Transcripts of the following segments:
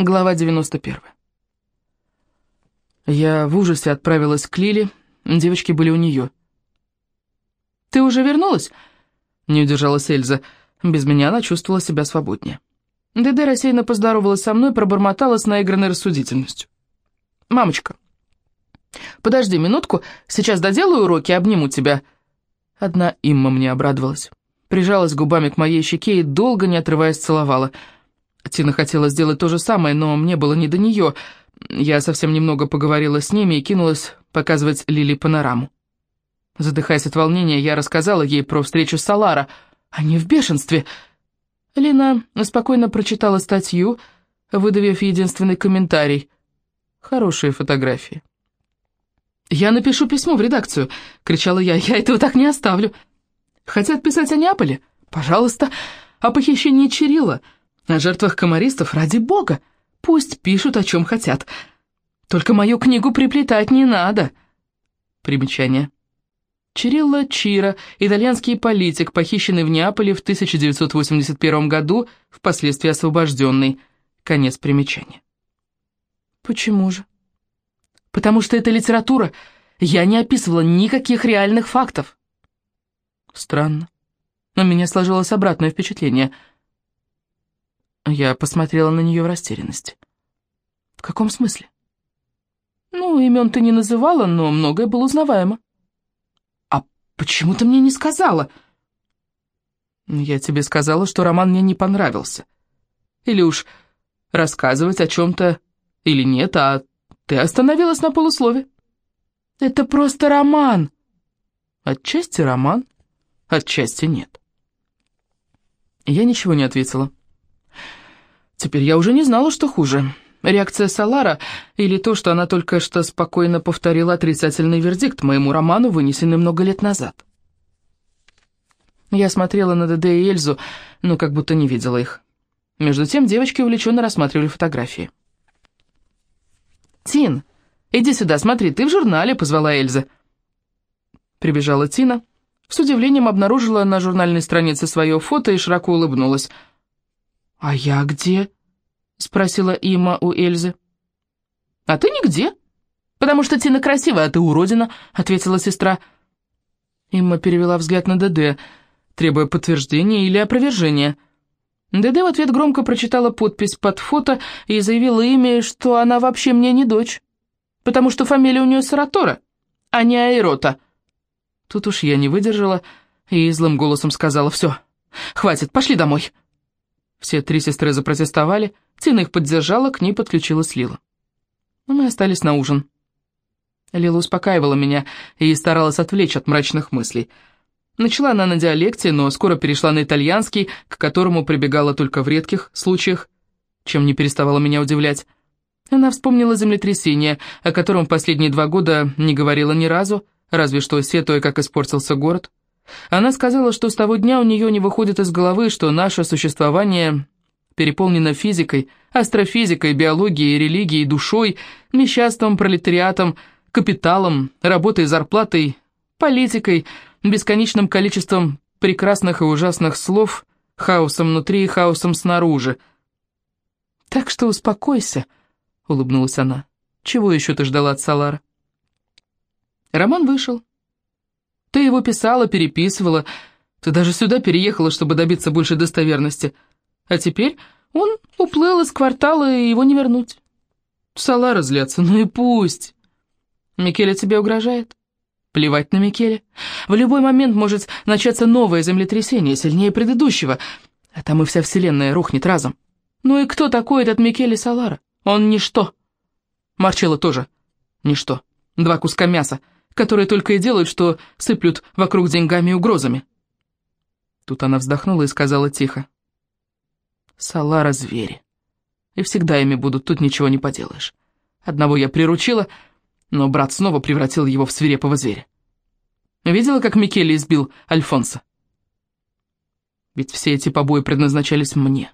Глава 91. Я в ужасе отправилась к Лиле, девочки были у нее. «Ты уже вернулась?» — не удержалась Эльза. Без меня она чувствовала себя свободнее. Деде рассеянно поздоровалась со мной, пробормотала с наигранной рассудительностью. «Мамочка, подожди минутку, сейчас доделаю уроки, обниму тебя». Одна Имма мне обрадовалась. Прижалась губами к моей щеке и долго, не отрываясь, целовала — Тина хотела сделать то же самое, но мне было не до нее. Я совсем немного поговорила с ними и кинулась показывать Лили панораму. Задыхаясь от волнения, я рассказала ей про встречу с Салара. Они в бешенстве. Лина спокойно прочитала статью, выдавив единственный комментарий. Хорошие фотографии. «Я напишу письмо в редакцию», — кричала я. «Я этого так не оставлю». «Хотят писать о Неаполе? Пожалуйста. О похищении Чирилла. О жертвах комаристов, ради бога, пусть пишут, о чем хотят. Только мою книгу приплетать не надо. Примечание. Чирилло Чира, итальянский политик, похищенный в Неаполе в 1981 году, впоследствии освобожденный. Конец примечания. Почему же? Потому что это литература. Я не описывала никаких реальных фактов. Странно. Но у меня сложилось обратное впечатление – я посмотрела на нее в растерянности. «В каком смысле?» «Ну, имен ты не называла, но многое было узнаваемо». «А почему ты мне не сказала?» «Я тебе сказала, что роман мне не понравился. Или уж рассказывать о чем-то или нет, а ты остановилась на полуслове». «Это просто роман». «Отчасти роман, отчасти нет». Я ничего не ответила. Теперь я уже не знала, что хуже. Реакция Салара или то, что она только что спокойно повторила отрицательный вердикт моему роману, вынесенный много лет назад. Я смотрела на ДД и Эльзу, но как будто не видела их. Между тем девочки увлеченно рассматривали фотографии. «Тин, иди сюда, смотри, ты в журнале», — позвала Эльза. Прибежала Тина, с удивлением обнаружила на журнальной странице свое фото и широко улыбнулась — «А я где?» — спросила Има у Эльзы. «А ты нигде, потому что Тина красивая, а ты уродина», — ответила сестра. Имма перевела взгляд на ДД, требуя подтверждения или опровержения. ДД в ответ громко прочитала подпись под фото и заявила имя, что она вообще мне не дочь, потому что фамилия у нее Саратора, а не Айрота. Тут уж я не выдержала и злым голосом сказала «Все, хватит, пошли домой». Все три сестры запротестовали, Тина их поддержала, к ней подключилась Лила. Но мы остались на ужин. Лила успокаивала меня и старалась отвлечь от мрачных мыслей. Начала она на диалекте, но скоро перешла на итальянский, к которому прибегала только в редких случаях, чем не переставала меня удивлять. Она вспомнила землетрясение, о котором последние два года не говорила ни разу, разве что сетуя, как испортился город. Она сказала, что с того дня у нее не выходит из головы, что наше существование переполнено физикой, астрофизикой, биологией, религией, душой, мещанством, пролетариатом, капиталом, работой, зарплатой, политикой, бесконечным количеством прекрасных и ужасных слов, хаосом внутри и хаосом снаружи. «Так что успокойся», — улыбнулась она. «Чего еще ты ждала от Салара?» Роман вышел. Ты его писала, переписывала. Ты даже сюда переехала, чтобы добиться большей достоверности. А теперь он уплыл из квартала, и его не вернуть. Сала разляться, ну и пусть. Микеле тебе угрожает? Плевать на Микеле. В любой момент может начаться новое землетрясение, сильнее предыдущего, а там и вся вселенная рухнет разом. Ну и кто такой этот Микеле Салара? Он ничто. Марчелло тоже ничто. Два куска мяса — которые только и делают, что сыплют вокруг деньгами и угрозами. Тут она вздохнула и сказала тихо. «Салара — звери, и всегда ими будут, тут ничего не поделаешь. Одного я приручила, но брат снова превратил его в свирепого зверя. Видела, как Микеле избил Альфонса? Ведь все эти побои предназначались мне.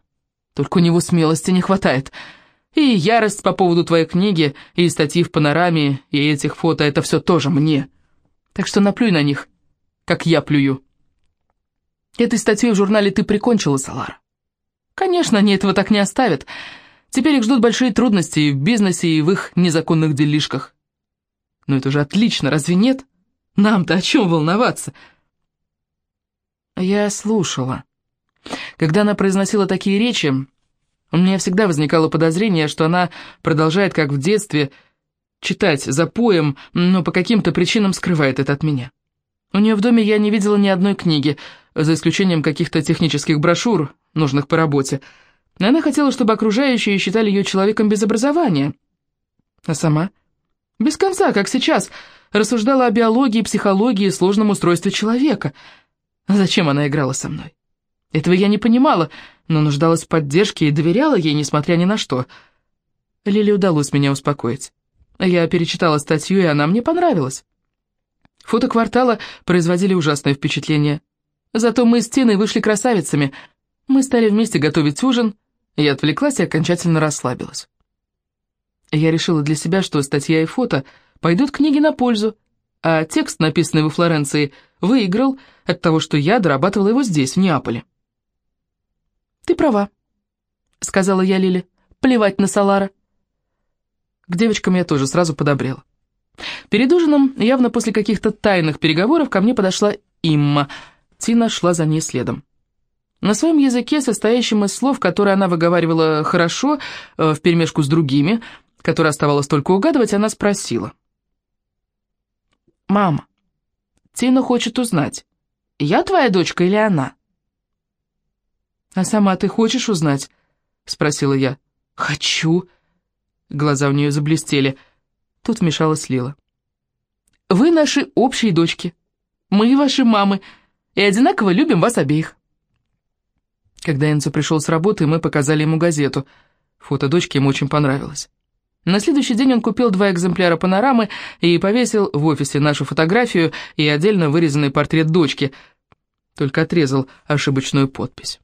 Только у него смелости не хватает». И ярость по поводу твоей книги, и статьи в панораме, и этих фото — это все тоже мне. Так что наплюй на них, как я плюю. Этой статьей в журнале ты прикончила, Салар. Конечно, они этого так не оставят. Теперь их ждут большие трудности и в бизнесе, и в их незаконных делишках. Но это же отлично, разве нет? Нам-то о чем волноваться?» Я слушала. Когда она произносила такие речи, у меня всегда возникало подозрение, что она продолжает, как в детстве, читать за поем, но по каким-то причинам скрывает это от меня. У нее в доме я не видела ни одной книги, за исключением каких-то технических брошюр, нужных по работе. Она хотела, чтобы окружающие считали ее человеком без образования. А сама? Без конца, как сейчас, рассуждала о биологии, психологии и сложном устройстве человека. Зачем она играла со мной? Этого я не понимала, но нуждалась в поддержке и доверяла ей, несмотря ни на что. Лили удалось меня успокоить. Я перечитала статью, и она мне понравилась. Фото квартала производили ужасное впечатление. Зато мы с Тиной вышли красавицами. Мы стали вместе готовить ужин, я отвлеклась и окончательно расслабилась. Я решила для себя, что статья и фото пойдут книге на пользу, а текст, написанный во Флоренции, выиграл от того, что я дорабатывала его здесь, в Неаполе. «Ты права», — сказала я Лиле. «Плевать на Салара». К девочкам я тоже сразу подобрела. Перед ужином, явно после каких-то тайных переговоров, ко мне подошла Имма. Тина шла за ней следом. На своем языке, состоящем из слов, которые она выговаривала хорошо, э, вперемешку с другими, которые оставалось только угадывать, она спросила. «Мама, Тина хочет узнать, я твоя дочка или она?» «А сама ты хочешь узнать?» — спросила я. «Хочу». Глаза у нее заблестели. Тут вмешалась Лила. «Вы наши общие дочки. Мы ваши мамы, и одинаково любим вас обеих». Когда Энцо пришел с работы, мы показали ему газету. Фото дочки ему очень понравилось. На следующий день он купил два экземпляра панорамы и повесил в офисе нашу фотографию и отдельно вырезанный портрет дочки, только отрезал ошибочную подпись.